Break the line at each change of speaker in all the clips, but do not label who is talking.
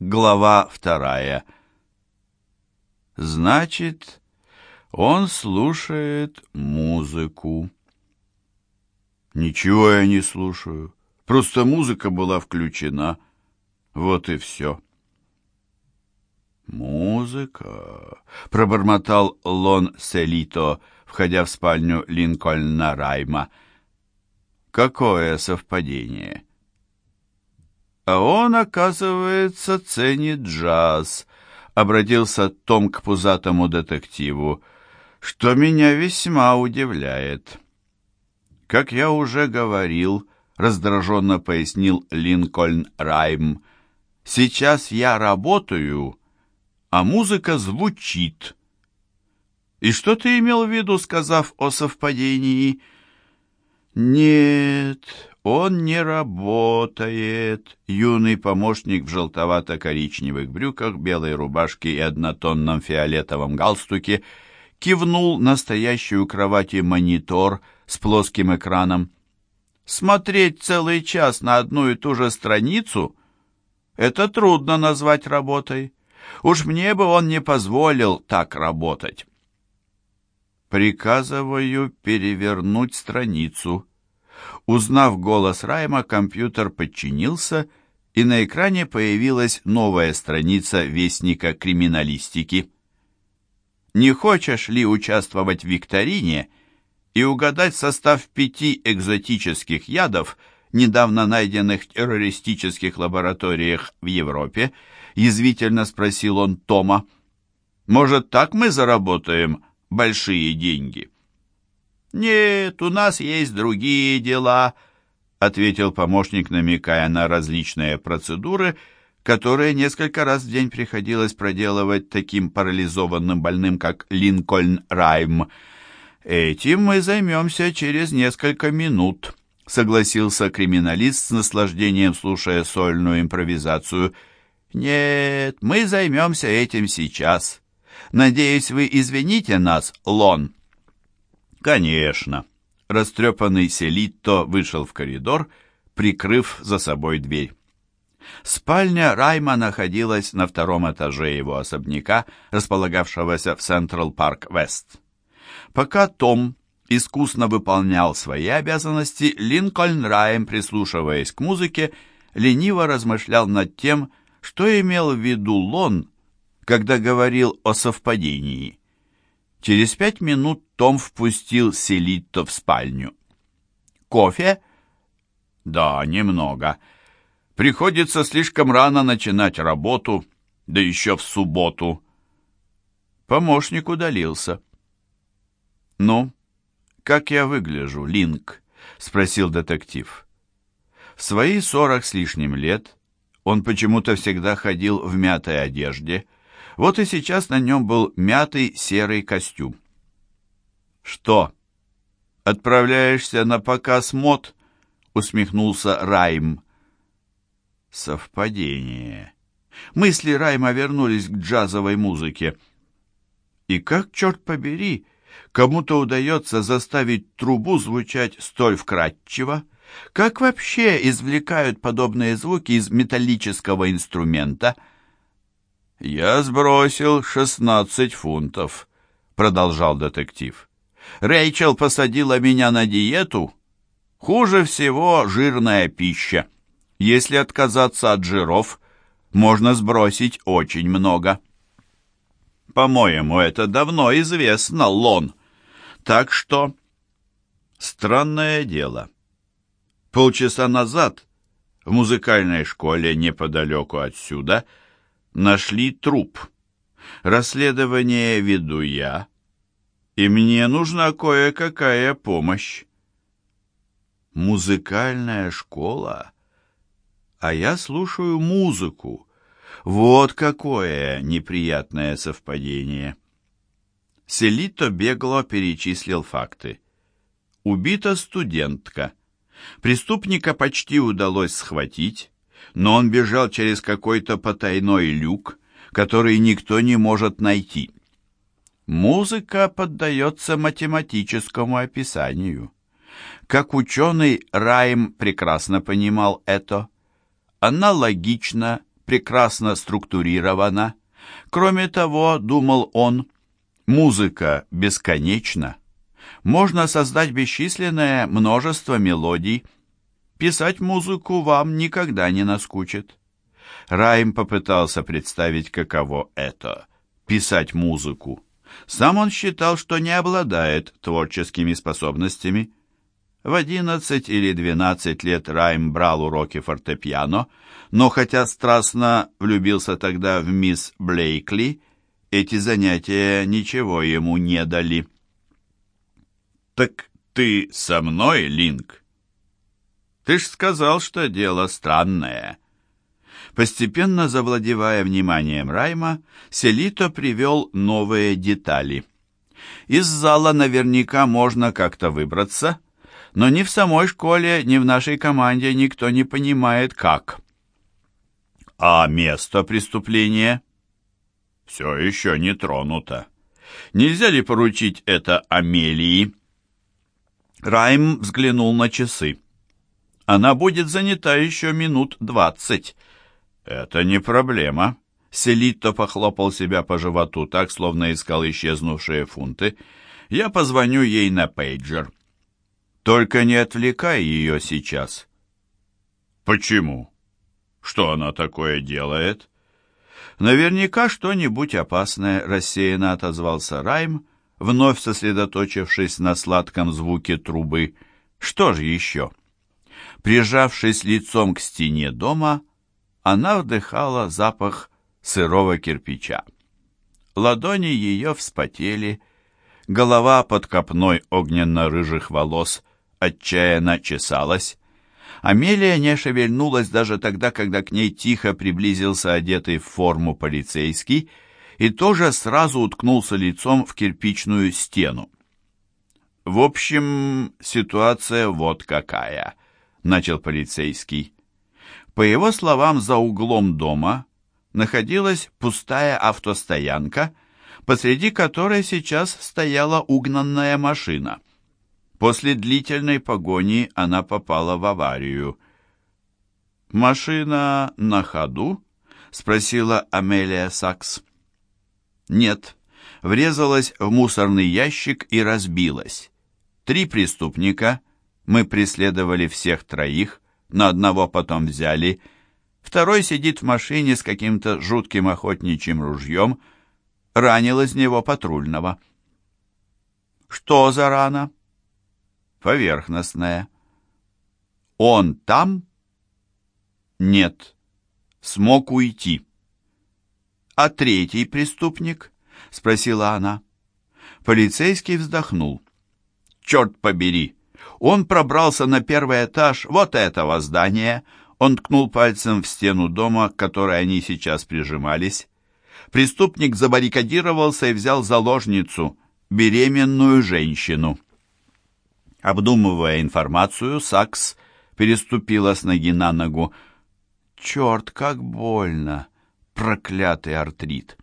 Глава вторая. Значит, он слушает музыку. Ничего я не слушаю. Просто музыка была включена. Вот и все. «Музыка», — пробормотал Лон Селито, входя в спальню Линкольна Райма. «Какое совпадение!» «А он, оказывается, ценит джаз», — обратился Том к пузатому детективу, «что меня весьма удивляет». «Как я уже говорил», — раздраженно пояснил Линкольн Райм, «сейчас я работаю, а музыка звучит». «И что ты имел в виду, сказав о совпадении?» «Нет, он не работает. Юный помощник в желтовато-коричневых брюках, белой рубашке и однотонном фиолетовом галстуке кивнул на стоящий у кровати монитор с плоским экраном. Смотреть целый час на одну и ту же страницу — это трудно назвать работой. Уж мне бы он не позволил так работать. Приказываю перевернуть страницу, Узнав голос Райма, компьютер подчинился, и на экране появилась новая страница Вестника криминалистики. Не хочешь ли участвовать в викторине и угадать состав пяти экзотических ядов, недавно найденных в террористических лабораториях в Европе? Язвительно спросил он Тома. Может, так мы заработаем большие деньги? «Нет, у нас есть другие дела», — ответил помощник, намекая на различные процедуры, которые несколько раз в день приходилось проделывать таким парализованным больным, как Линкольн Райм. «Этим мы займемся через несколько минут», — согласился криминалист с наслаждением, слушая сольную импровизацию. «Нет, мы займемся этим сейчас. Надеюсь, вы извините нас, Лон». «Конечно». Растрепанный Селитто вышел в коридор, прикрыв за собой дверь. Спальня Райма находилась на втором этаже его особняка, располагавшегося в Централ Парк Вест. Пока Том искусно выполнял свои обязанности, Линкольн Райм, прислушиваясь к музыке, лениво размышлял над тем, что имел в виду Лон, когда говорил о совпадении. Через пять минут том впустил Селитто в спальню. «Кофе?» «Да, немного. Приходится слишком рано начинать работу, да еще в субботу». Помощник удалился. «Ну, как я выгляжу, Линк?» — спросил детектив. В свои сорок с лишним лет он почему-то всегда ходил в мятой одежде, вот и сейчас на нем был мятый серый костюм. «Что, отправляешься на показ мод?» — усмехнулся Райм. Совпадение. Мысли Райма вернулись к джазовой музыке. И как, черт побери, кому-то удается заставить трубу звучать столь вкрадчиво? Как вообще извлекают подобные звуки из металлического инструмента? «Я сбросил шестнадцать фунтов», — продолжал детектив. Рэйчел посадила меня на диету. Хуже всего жирная пища. Если отказаться от жиров, можно сбросить очень много. По-моему, это давно известно, Лон. Так что... Странное дело. Полчаса назад в музыкальной школе неподалеку отсюда нашли труп. Расследование веду я, и мне нужна кое-какая помощь. Музыкальная школа? А я слушаю музыку. Вот какое неприятное совпадение. Селито бегло перечислил факты. Убита студентка. Преступника почти удалось схватить, но он бежал через какой-то потайной люк, который никто не может найти. Музыка поддается математическому описанию. Как ученый, Райм прекрасно понимал это. Она логична, прекрасно структурирована. Кроме того, думал он, музыка бесконечна. Можно создать бесчисленное множество мелодий. Писать музыку вам никогда не наскучит. Райм попытался представить, каково это — писать музыку. Сам он считал, что не обладает творческими способностями. В 11 или 12 лет Райм брал уроки фортепиано, но хотя страстно влюбился тогда в мисс Блейкли, эти занятия ничего ему не дали. «Так ты со мной, Линк?» «Ты ж сказал, что дело странное». Постепенно завладевая вниманием Райма, Селито привел новые детали. Из зала наверняка можно как-то выбраться, но ни в самой школе, ни в нашей команде никто не понимает, как. А место преступления все еще не тронуто. Нельзя ли поручить это Амелии? Райм взглянул на часы. Она будет занята еще минут двадцать. «Это не проблема». Селитто похлопал себя по животу так, словно искал исчезнувшие фунты. «Я позвоню ей на пейджер». «Только не отвлекай ее сейчас». «Почему? Что она такое делает?» «Наверняка что-нибудь опасное», — рассеянно отозвался Райм, вновь сосредоточившись на сладком звуке трубы. «Что же еще?» Прижавшись лицом к стене дома, — она вдыхала запах сырого кирпича. Ладони ее вспотели, голова под копной огненно-рыжих волос отчаянно чесалась. Амелия не шевельнулась даже тогда, когда к ней тихо приблизился одетый в форму полицейский и тоже сразу уткнулся лицом в кирпичную стену. «В общем, ситуация вот какая», — начал полицейский. По его словам, за углом дома находилась пустая автостоянка, посреди которой сейчас стояла угнанная машина. После длительной погони она попала в аварию. «Машина на ходу?» — спросила Амелия Сакс. «Нет, врезалась в мусорный ящик и разбилась. Три преступника, мы преследовали всех троих, на одного потом взяли, второй сидит в машине с каким-то жутким охотничьим ружьем, ранил из него патрульного. Что за рана? Поверхностная. Он там? Нет. Смог уйти. А третий преступник? Спросила она. Полицейский вздохнул. Черт побери! Он пробрался на первый этаж вот этого здания. Он ткнул пальцем в стену дома, к которой они сейчас прижимались. Преступник забаррикадировался и взял заложницу, беременную женщину. Обдумывая информацию, Сакс переступила с ноги на ногу. «Черт, как больно! Проклятый артрит!»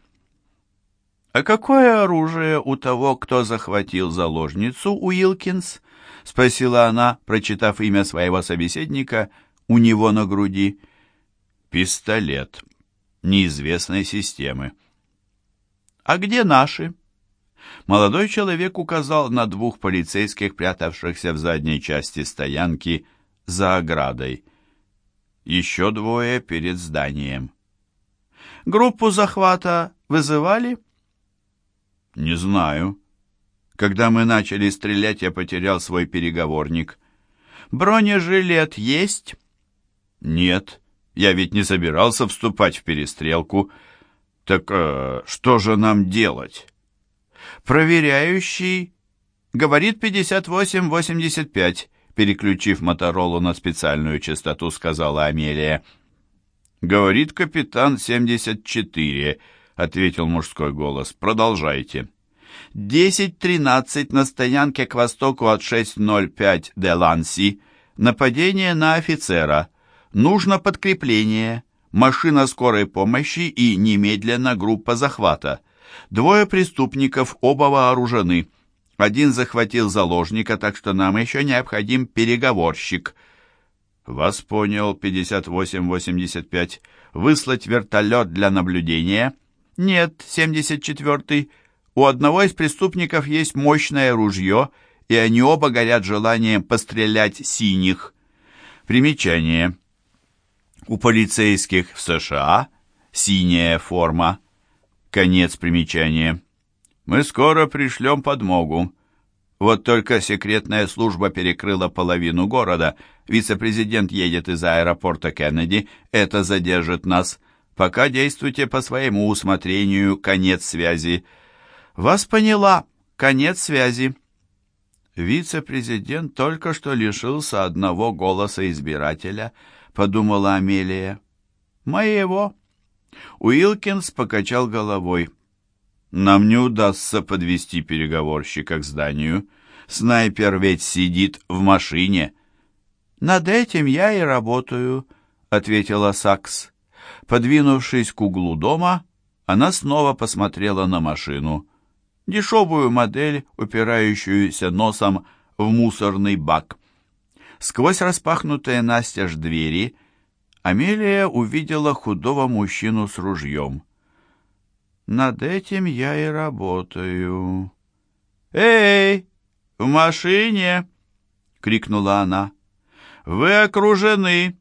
«А какое оружие у того, кто захватил заложницу, Уилкинс?» — спросила она, прочитав имя своего собеседника у него на груди. «Пистолет. Неизвестной системы». «А где наши?» Молодой человек указал на двух полицейских, прятавшихся в задней части стоянки за оградой. Еще двое перед зданием. «Группу захвата вызывали?» «Не знаю», когда мы начали стрелять, я потерял свой переговорник. Бронежилет есть? Нет. Я ведь не собирался вступать в перестрелку. Так э, что же нам делать? Проверяющий говорит 58-85, переключив Моторолу на специальную частоту, сказала Амелия. Говорит капитан 74, ответил мужской голос. Продолжайте. 10.13 на стоянке к востоку от 6.05 де Ланси. Нападение на офицера. Нужно подкрепление. Машина скорой помощи и немедленно группа захвата. Двое преступников, оба вооружены. Один захватил заложника, так что нам еще необходим переговорщик. Вас понял, 58-85. выслать вертолет для наблюдения? Нет, 74-й. У одного из преступников есть мощное ружье, и они оба горят желанием пострелять синих. Примечание. У полицейских в США синяя форма. Конец примечания. Мы скоро пришлем подмогу. Вот только секретная служба перекрыла половину города. Вице-президент едет из аэропорта Кеннеди. Это задержит нас. Пока действуйте по своему усмотрению. Конец связи. Вас поняла. Конец связи. Вице-президент только что лишился одного голоса избирателя, подумала Амелия. Моего. Уилкинс покачал головой. Нам не удастся подвести переговорщика к зданию. Снайпер ведь сидит в машине. Над этим я и работаю, ответила Сакс. Подвинувшись к углу дома, она снова посмотрела на машину. Дешевую модель, упирающуюся носом в мусорный бак. Сквозь распахнутые настежь двери Амелия увидела худого мужчину с ружьем. Над этим я и работаю. «Эй, в машине!» — крикнула она. «Вы окружены.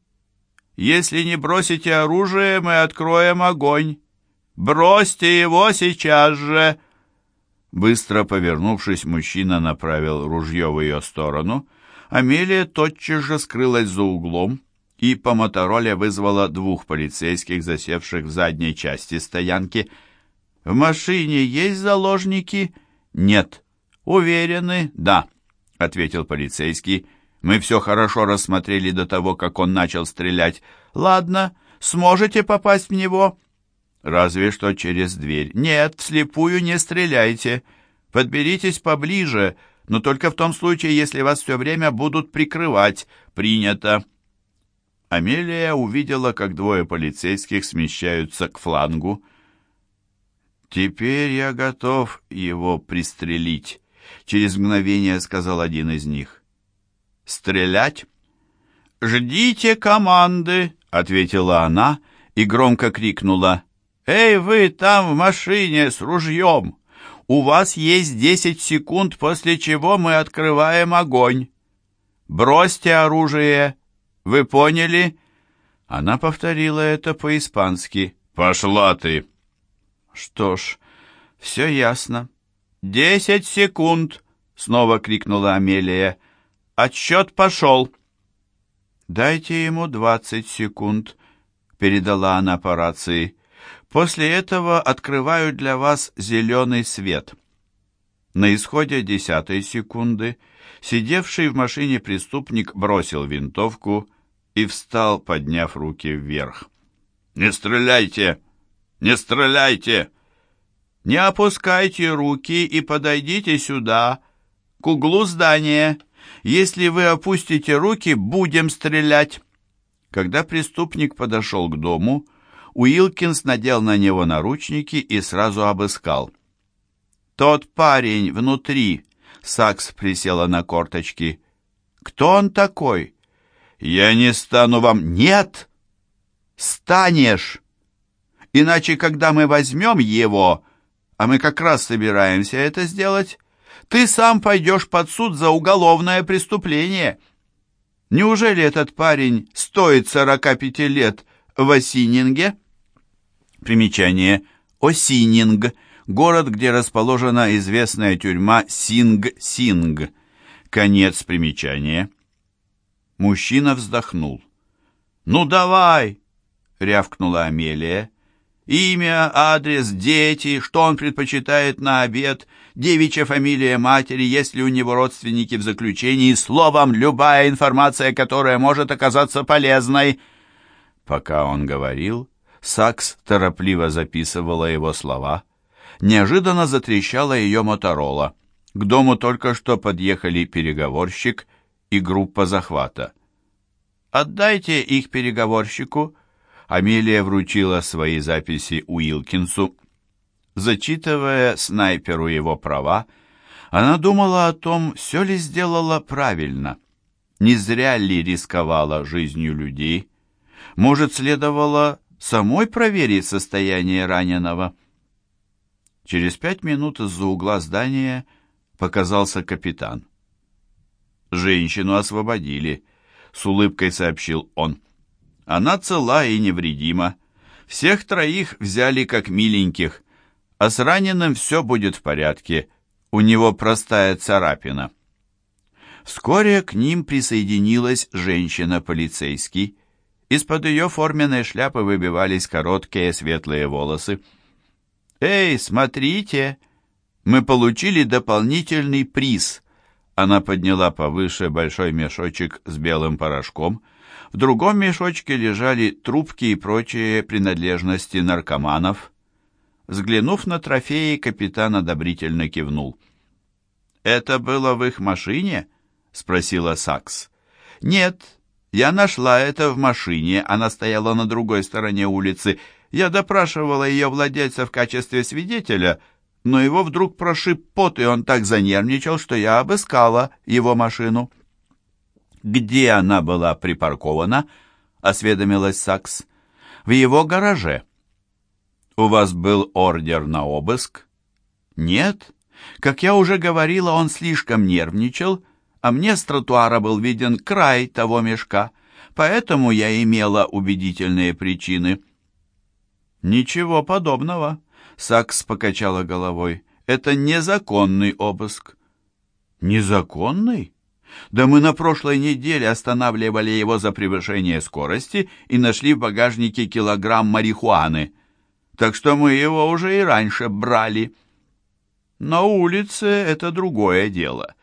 Если не бросите оружие, мы откроем огонь. Бросьте его сейчас же!» Быстро повернувшись, мужчина направил ружье в ее сторону. Амелия тотчас же скрылась за углом и по мотороле вызвала двух полицейских, засевших в задней части стоянки, — в машине есть заложники? Нет. Уверены? Да, ответил полицейский. Мы все хорошо рассмотрели до того, как он начал стрелять. Ладно, сможете попасть в него? Разве что через дверь. Нет, вслепую не стреляйте. Подберитесь поближе, но только в том случае, если вас все время будут прикрывать. Принято. Амелия увидела, как двое полицейских смещаются к флангу. «Теперь я готов его пристрелить», — через мгновение сказал один из них. «Стрелять?» «Ждите команды», — ответила она и громко крикнула. «Эй, вы там в машине с ружьем! У вас есть десять секунд, после чего мы открываем огонь. Бросьте оружие! Вы поняли?» Она повторила это по-испански. «Пошла ты!» Что ж, все ясно. «Десять секунд!» — снова крикнула Амелия. «Отсчет пошел!» «Дайте ему двадцать секунд», — передала она по рации. «После этого открываю для вас зеленый свет». На исходе десятой секунды сидевший в машине преступник бросил винтовку и встал, подняв руки вверх. «Не стреляйте!» Не стреляйте! Не опускайте руки и подойдите сюда, к углу здания. Если вы опустите руки, будем стрелять». Когда преступник подошел к дому, Уилкинс надел на него наручники и сразу обыскал. «Тот парень внутри», — Сакс присела на корточки. «Кто он такой?» «Я не стану вам...» «Нет! Станешь!» Иначе, когда мы возьмем его, а мы как раз собираемся это сделать, ты сам пойдешь под суд за уголовное преступление. Неужели этот парень стоит 45 лет в Осининге? Примечание. Осининг. Город, где расположена известная тюрьма Синг-Синг. Конец примечания. Мужчина вздохнул. «Ну давай!» — рявкнула Амелия. Имя, адрес, дети, что он предпочитает на обед, девичья фамилия матери, есть ли у него родственники в заключении, словом, любая информация, которая может оказаться полезной. Пока он говорил, Сакс торопливо записывала его слова. Неожиданно затрещала ее Моторола. К дому только что подъехали переговорщик и группа захвата. «Отдайте их переговорщику», Амелия вручила свои записи Уилкинсу. Зачитывая снайперу его права, она думала о том, все ли сделала правильно, не зря ли рисковала жизнью людей. Может, следовало самой проверить состояние раненого. Через пять минут из-за угла здания показался капитан. «Женщину освободили», — с улыбкой сообщил он. «Она цела и невредима. Всех троих взяли как миленьких, а с раненым все будет в порядке. У него простая царапина». Вскоре к ним присоединилась женщина-полицейский. Из-под ее форменной шляпы выбивались короткие светлые волосы. «Эй, смотрите! Мы получили дополнительный приз!» Она подняла повыше большой мешочек с белым порошком. В другом мешочке лежали трубки и прочие принадлежности наркоманов. Взглянув на трофеи, капитан одобрительно кивнул. «Это было в их машине?» — спросила Сакс. «Нет, я нашла это в машине. Она стояла на другой стороне улицы. Я допрашивала ее владельца в качестве свидетеля, но его вдруг прошиб пот, и он так занервничал, что я обыскала его машину». «Где она была припаркована?» — осведомилась Сакс. «В его гараже». «У вас был ордер на обыск?» «Нет. Как я уже говорила, он слишком нервничал» а мне с тротуара был виден край того мешка, поэтому я имела убедительные причины. «Ничего подобного», — Сакс покачала головой. «Это незаконный обыск». «Незаконный?» Да мы на прошлой неделе останавливали его за превышение скорости и нашли в багажнике килограмм марихуаны. Так что мы его уже и раньше брали. На улице это другое дело.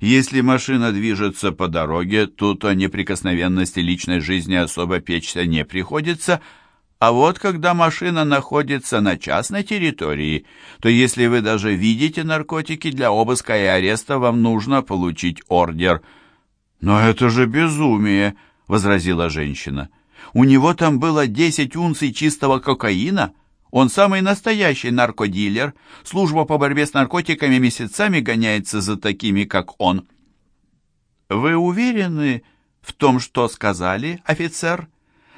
Если машина движется по дороге, тут о неприкосновенности личной жизни особо печься не приходится, а вот когда машина находится на частной территории, то если вы даже видите наркотики для обыска и ареста, вам нужно получить ордер. «Но это же безумие!» — возразила женщина. «У него там было десять унций чистого кокаина!» Он самый настоящий наркодилер. Служба по борьбе с наркотиками месяцами гоняется за такими, как он. Вы уверены в том, что сказали, офицер?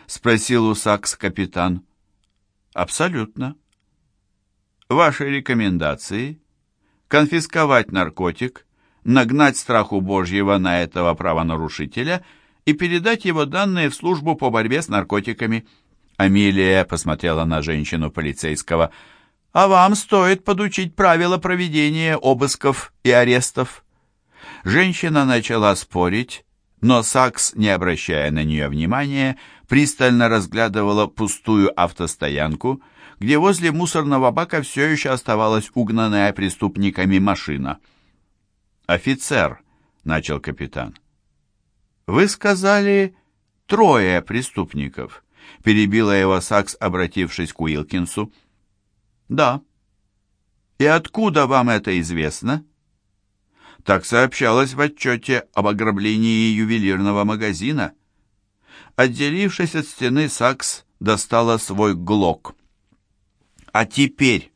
спросил у Сакс капитан. Абсолютно. Ваши рекомендации? Конфисковать наркотик, нагнать страху Божьего на этого правонарушителя и передать его данные в службу по борьбе с наркотиками – Амелия посмотрела на женщину полицейского. «А вам стоит подучить правила проведения обысков и арестов». Женщина начала спорить, но Сакс, не обращая на нее внимания, пристально разглядывала пустую автостоянку, где возле мусорного бака все еще оставалась угнанная преступниками машина. «Офицер», — начал капитан, — «вы сказали трое преступников» перебила его Сакс, обратившись к Уилкинсу. «Да». «И откуда вам это известно?» Так сообщалось в отчете об ограблении ювелирного магазина. Отделившись от стены, Сакс достала свой глок. «А теперь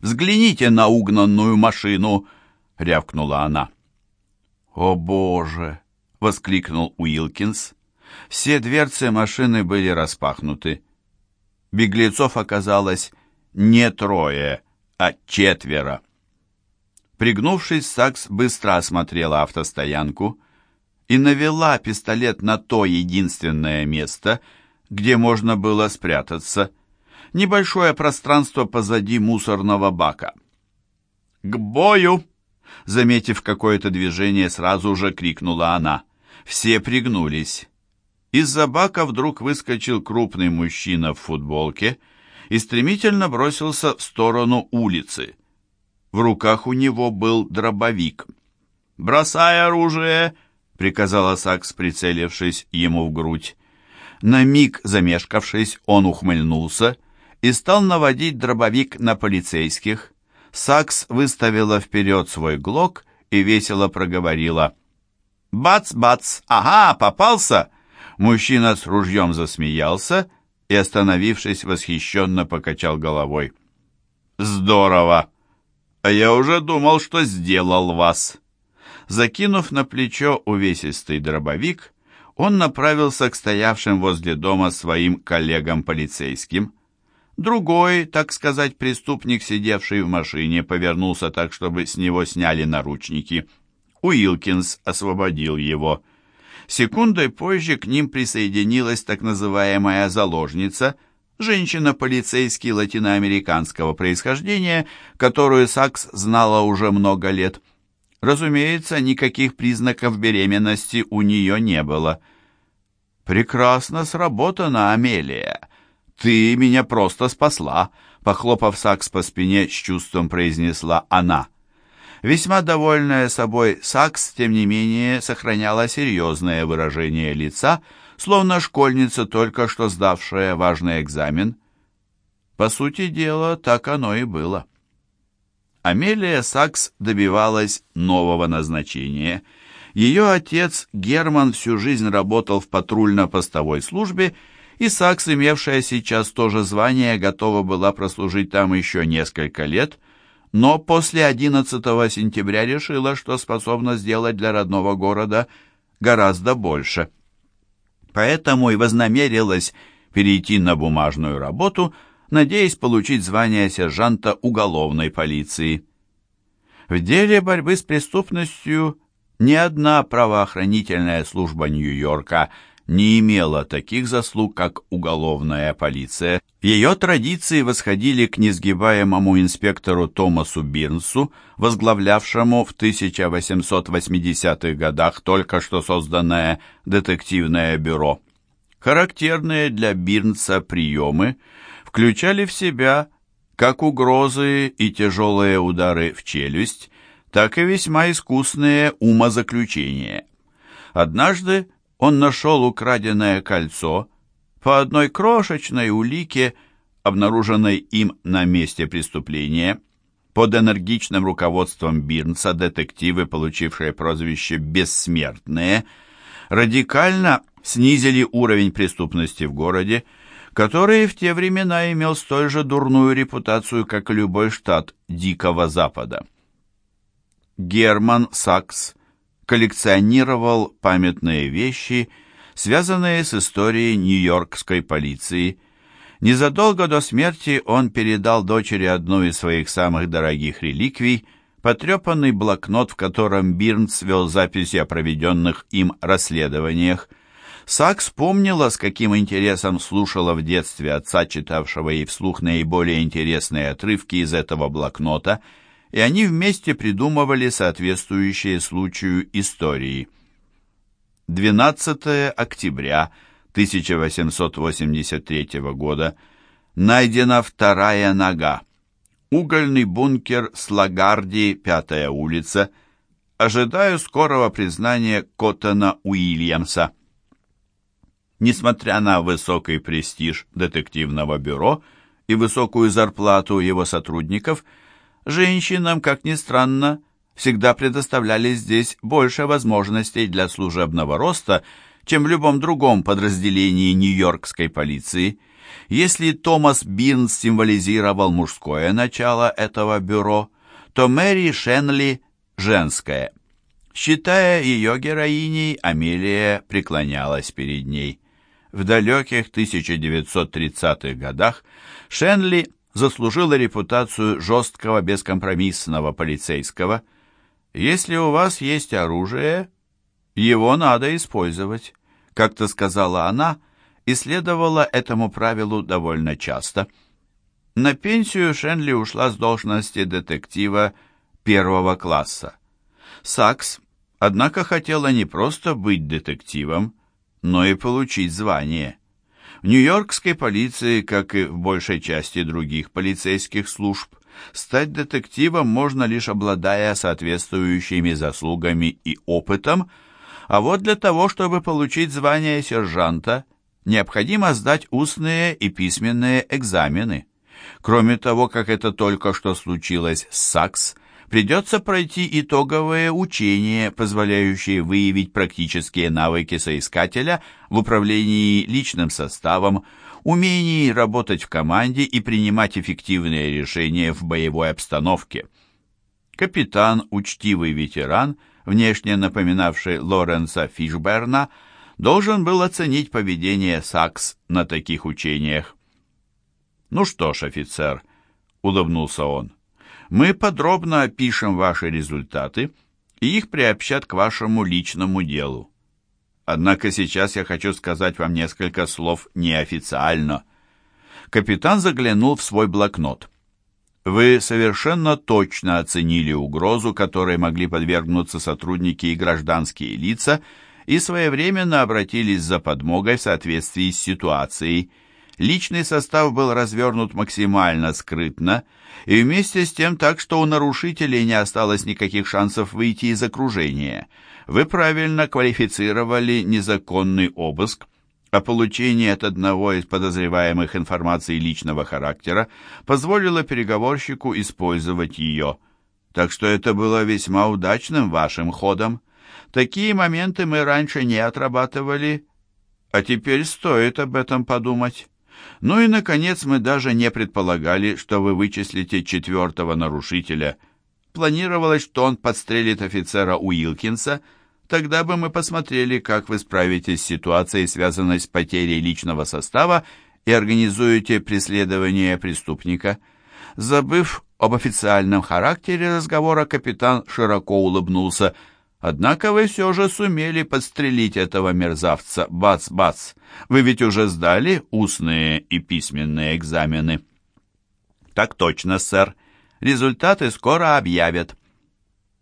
взгляните на угнанную машину!» — рявкнула она. «О, Боже!» — воскликнул Уилкинс. Все дверцы машины были распахнуты. Беглецов оказалось не трое, а четверо. Пригнувшись, Сакс быстро осмотрела автостоянку и навела пистолет на то единственное место, где можно было спрятаться, небольшое пространство позади мусорного бака. «К бою!» Заметив какое-то движение, сразу же крикнула она. Все пригнулись. Из-за бака вдруг выскочил крупный мужчина в футболке и стремительно бросился в сторону улицы. В руках у него был дробовик. «Бросай оружие!» — приказала Сакс, прицелившись ему в грудь. На миг замешкавшись, он ухмыльнулся и стал наводить дробовик на полицейских. Сакс выставила вперед свой глок и весело проговорила. «Бац-бац! Ага, попался!» Мужчина с ружьем засмеялся и, остановившись, восхищенно покачал головой. «Здорово! А я уже думал, что сделал вас!» Закинув на плечо увесистый дробовик, он направился к стоявшим возле дома своим коллегам-полицейским. Другой, так сказать, преступник, сидевший в машине, повернулся так, чтобы с него сняли наручники. Уилкинс освободил его. Секундой позже к ним присоединилась так называемая заложница, женщина-полицейский латиноамериканского происхождения, которую Сакс знала уже много лет. Разумеется, никаких признаков беременности у нее не было. «Прекрасно сработано, Амелия. Ты меня просто спасла», — похлопав Сакс по спине, с чувством произнесла она. Весьма довольная собой Сакс, тем не менее, сохраняла серьезное выражение лица, словно школьница, только что сдавшая важный экзамен. По сути дела, так оно и было. Амелия Сакс добивалась нового назначения. Ее отец Герман всю жизнь работал в патрульно-постовой службе, и Сакс, имевшая сейчас то же звание, готова была прослужить там еще несколько лет, но после 11 сентября решила, что способна сделать для родного города гораздо больше. Поэтому и вознамерилась перейти на бумажную работу – надеясь получить звание сержанта уголовной полиции. В деле борьбы с преступностью ни одна правоохранительная служба Нью-Йорка не имела таких заслуг, как уголовная полиция. Ее традиции восходили к несгибаемому инспектору Томасу Бирнсу, возглавлявшему в 1880-х годах только что созданное детективное бюро. Характерные для Бирнса приемы – включали в себя как угрозы и тяжелые удары в челюсть, так и весьма искусные умозаключения. Однажды он нашел украденное кольцо по одной крошечной улике, обнаруженной им на месте преступления. Под энергичным руководством Бирнса детективы, получившие прозвище «бессмертные», радикально снизили уровень преступности в городе, который в те времена имел столь же дурную репутацию, как любой штат Дикого Запада. Герман Сакс коллекционировал памятные вещи, связанные с историей нью-йоркской полиции. Незадолго до смерти он передал дочери одну из своих самых дорогих реликвий – потрепанный блокнот, в котором Бирнс вел записи о проведенных им расследованиях – Сакс помнила, с каким интересом слушала в детстве отца, читавшего ей вслух наиболее интересные отрывки из этого блокнота, и они вместе придумывали соответствующие случаю истории. 12 октября 1883 года найдена вторая нога. Угольный бункер Слагарди, пятая улица. Ожидаю скорого признания Коттона Уильямса. Несмотря на высокий престиж детективного бюро и высокую зарплату его сотрудников, женщинам, как ни странно, всегда предоставляли здесь больше возможностей для служебного роста, чем в любом другом подразделении нью-йоркской полиции. Если Томас Бинс символизировал мужское начало этого бюро, то Мэри Шенли – женское. Считая ее героиней, Амелия преклонялась перед ней. В далеких 1930-х годах Шенли заслужила репутацию жесткого бескомпромиссного полицейского. «Если у вас есть оружие, его надо использовать», как-то сказала она, и следовала этому правилу довольно часто. На пенсию Шенли ушла с должности детектива первого класса. Сакс, однако, хотела не просто быть детективом, но и получить звание. Нью-йоркской полиции, как и в большей части других полицейских служб, стать детективом можно лишь обладая соответствующими заслугами и опытом, а вот для того, чтобы получить звание сержанта, необходимо сдать устные и письменные экзамены. Кроме того, как это только что случилось с САКС, придется пройти итоговое учение, позволяющее выявить практические навыки соискателя в управлении личным составом, умении работать в команде и принимать эффективные решения в боевой обстановке. Капитан, учтивый ветеран, внешне напоминавший Лоренса Фишберна, должен был оценить поведение Сакс на таких учениях. «Ну что ж, офицер», — улыбнулся он, — «мы подробно опишем ваши результаты, и их приобщат к вашему личному делу. Однако сейчас я хочу сказать вам несколько слов неофициально». Капитан заглянул в свой блокнот. Вы совершенно точно оценили угрозу, которой могли подвергнуться сотрудники и гражданские лица, и своевременно обратились за подмогой в соответствии с ситуацией. Личный состав был развернут максимально скрытно, и вместе с тем так, что у нарушителей не осталось никаких шансов выйти из окружения. Вы правильно квалифицировали незаконный обыск, а получение от одного из подозреваемых информации личного характера позволило переговорщику использовать ее. Так что это было весьма удачным вашим ходом. Такие моменты мы раньше не отрабатывали, а теперь стоит об этом подумать. Ну и, наконец, мы даже не предполагали, что вы вычислите четвертого нарушителя. Планировалось, что он подстрелит офицера Уилкинса – Тогда бы мы посмотрели, как вы справитесь с ситуацией, связанной с потерей личного состава, и организуете преследование преступника. Забыв об официальном характере разговора, капитан широко улыбнулся. Однако вы все же сумели подстрелить этого мерзавца. Бац-бац! Вы ведь уже сдали устные и письменные экзамены? Так точно, сэр. Результаты скоро объявят.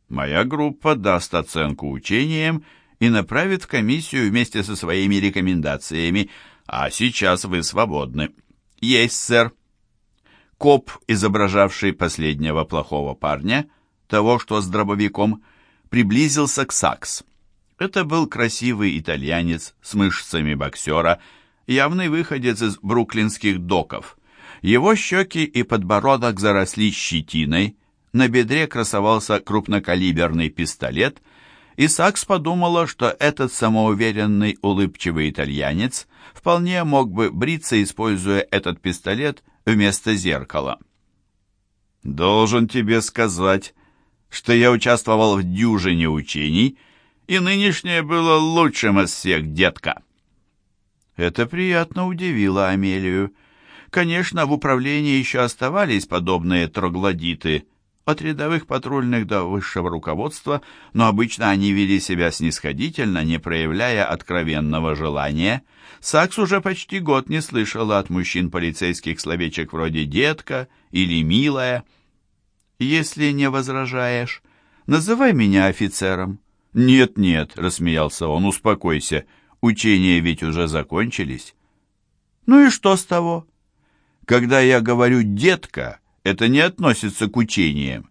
Моя группа даст оценку учениям и направит в комиссию вместе со своими рекомендациями, а сейчас вы свободны. Есть, сэр. Коп, изображавший последнего плохого парня, того, что с дробовиком, приблизился к Сакс. Это был красивый итальянец с мышцами боксера, явный выходец из бруклинских доков. Его щеки и подбородок заросли щетиной, на бедре красовался крупнокалиберный пистолет, и Сакс подумала, что этот самоуверенный, улыбчивый итальянец вполне мог бы бриться, используя этот пистолет вместо зеркала. «Должен тебе сказать, что я участвовал в дюжине учений, и нынешнее было лучшим из всех, детка». Это приятно удивило Амелию. Конечно, в управлении еще оставались подобные троглодиты – от рядовых патрульных до высшего руководства, но обычно они вели себя снисходительно, не проявляя откровенного желания. Сакс уже почти год не слышала от мужчин полицейских словечек вроде «детка» или «милая». «Если не возражаешь, называй меня офицером». «Нет-нет», — рассмеялся он, — «успокойся, учения ведь уже закончились». «Ну и что с того?» «Когда я говорю «детка», это не относится к учениям.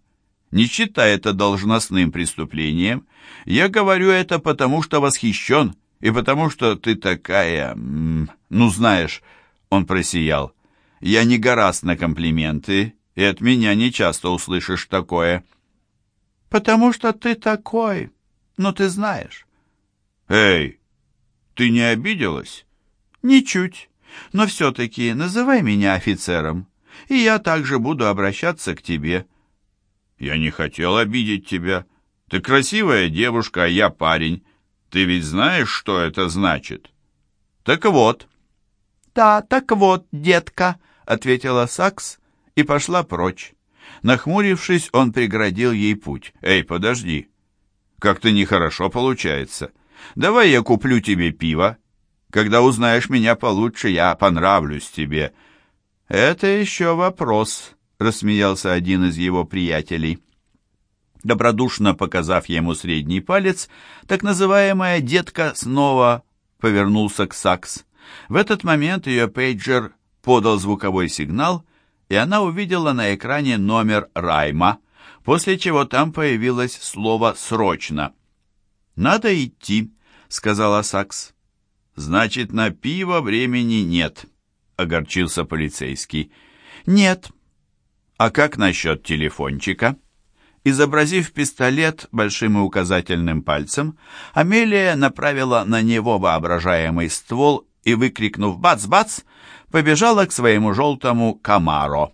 Не считай это должностным преступлением. Я говорю это потому, что восхищен, и потому, что ты такая... Ну, знаешь, он просиял. Я не гораст на комплименты, и от меня не часто услышишь такое. Потому что ты такой, ну, ты знаешь. Эй, ты не обиделась? Ничуть. Но все-таки называй меня офицером и я также буду обращаться к тебе». «Я не хотел обидеть тебя. Ты красивая девушка, а я парень. Ты ведь знаешь, что это значит?» «Так вот». «Да, так вот, детка», — ответила Сакс и пошла прочь. Нахмурившись, он преградил ей путь. «Эй, подожди. Как-то нехорошо получается. Давай я куплю тебе пиво. Когда узнаешь меня получше, я понравлюсь тебе». «Это еще вопрос», — рассмеялся один из его приятелей. Добродушно показав ему средний палец, так называемая детка снова повернулся к Сакс. В этот момент ее пейджер подал звуковой сигнал, и она увидела на экране номер Райма, после чего там появилось слово «срочно». «Надо идти», — сказала Сакс. «Значит, на пиво времени нет» огорчился полицейский. «Нет». «А как насчет телефончика?» Изобразив пистолет большим и указательным пальцем, Амелия направила на него воображаемый ствол и, выкрикнув «Бац-бац!», побежала к своему желтому «Камаро».